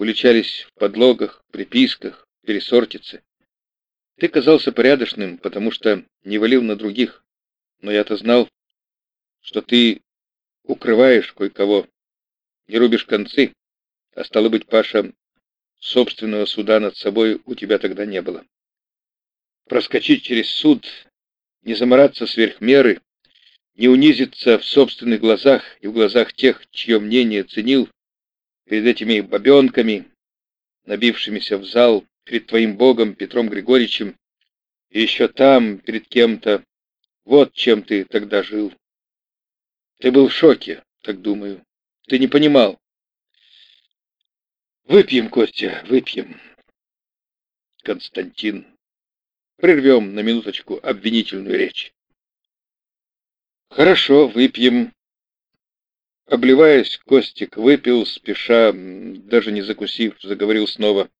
уличались в подлогах, приписках, пересортице. Ты казался порядочным, потому что не валил на других. Но я-то знал, что ты укрываешь кое-кого, не рубишь концы, а стало быть, Паша, собственного суда над собой у тебя тогда не было. Проскочить через суд, не замораться сверх меры, не унизиться в собственных глазах и в глазах тех, чье мнение ценил, перед этими бабенками, набившимися в зал, перед твоим богом Петром Григорьевичем, и еще там, перед кем-то. Вот чем ты тогда жил. Ты был в шоке, так думаю. Ты не понимал. Выпьем, Костя, выпьем. Константин. Прервем на минуточку обвинительную речь. Хорошо, выпьем. Обливаясь, Костик выпил, спеша, даже не закусив, заговорил снова.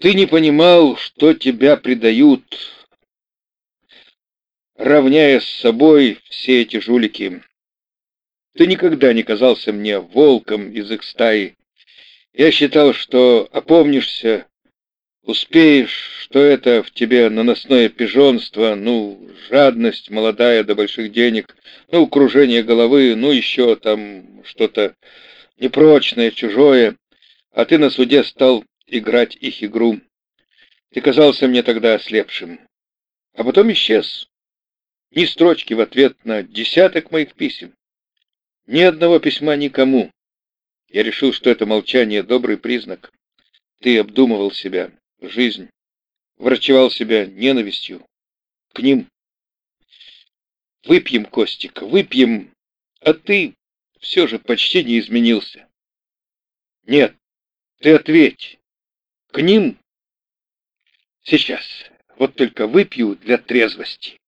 Ты не понимал, что тебя предают, равняя с собой все эти жулики. Ты никогда не казался мне волком из их стаи. Я считал, что опомнишься, успеешь, что это в тебе наносное пижонство, ну, жадность молодая до больших денег, ну, кружение головы, ну, еще там что-то непрочное, чужое, а ты на суде стал играть их игру. Ты казался мне тогда ослепшим, а потом исчез. Ни строчки в ответ на десяток моих писем. Ни одного письма никому. Я решил, что это молчание — добрый признак. Ты обдумывал себя, жизнь, врачевал себя ненавистью к ним. Выпьем, Костик, выпьем, а ты все же почти не изменился. Нет, ты ответь. К ним? Сейчас. Вот только выпью для трезвости.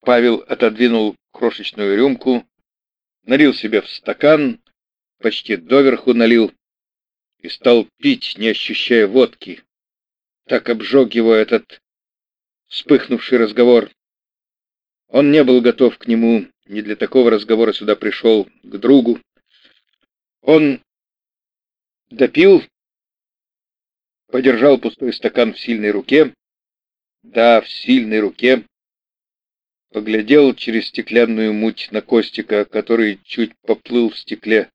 Павел отодвинул крошечную рюмку, налил себе в стакан, почти доверху налил и стал пить, не ощущая водки. Так обжег его этот вспыхнувший разговор. Он не был готов к нему, не для такого разговора сюда пришел, к другу. Он допил подержал пустой стакан в сильной руке, да, в сильной руке, поглядел через стеклянную муть на Костика, который чуть поплыл в стекле.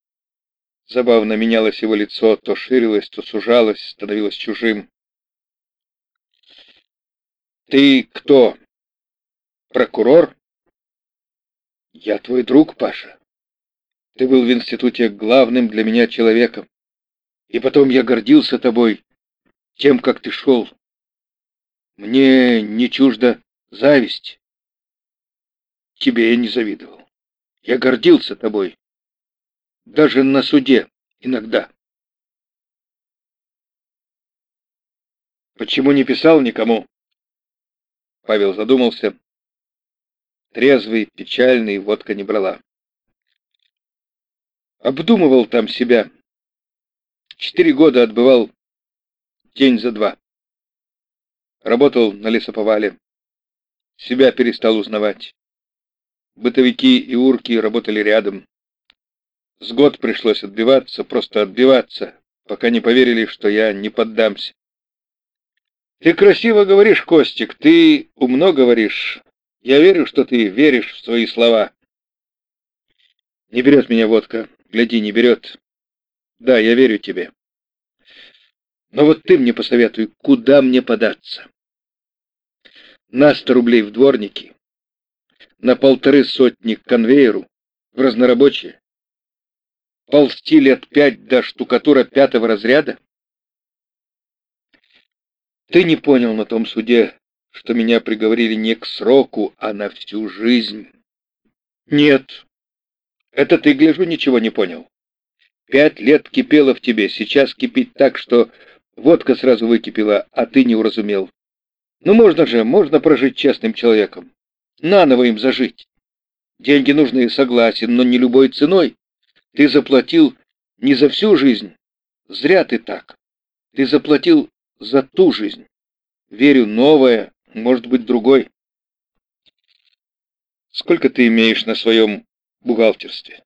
Забавно менялось его лицо, то ширилось, то сужалось, становилось чужим. «Ты кто? Прокурор?» «Я твой друг, Паша. Ты был в институте главным для меня человеком. И потом я гордился тобой, тем, как ты шел. Мне не чужда зависть. Тебе я не завидовал. Я гордился тобой. Даже на суде иногда. Почему не писал никому? Павел задумался. Трезвый, печальный, водка не брала. Обдумывал там себя. Четыре года отбывал День за два. Работал на лесоповале. Себя перестал узнавать. Бытовики и урки работали рядом. С год пришлось отбиваться, просто отбиваться, пока не поверили, что я не поддамся. Ты красиво говоришь, Костик, ты умно говоришь. Я верю, что ты веришь в свои слова. Не берет меня водка. Гляди, не берет. Да, я верю тебе. Но вот ты мне посоветуй, куда мне податься? На сто рублей в дворники, на полторы сотни к конвейеру, в разнорабочие, ползти лет пять до штукатура пятого разряда? Ты не понял на том суде, что меня приговорили не к сроку, а на всю жизнь. Нет, это ты, гляжу, ничего не понял. Пять лет кипело в тебе, сейчас кипит так, что Водка сразу выкипела, а ты не уразумел. Ну можно же, можно прожить честным человеком. Наново им зажить. Деньги нужны, согласен, но не любой ценой. Ты заплатил не за всю жизнь. Зря ты так. Ты заплатил за ту жизнь. Верю, новая, может быть, другой. Сколько ты имеешь на своем бухгалтерстве?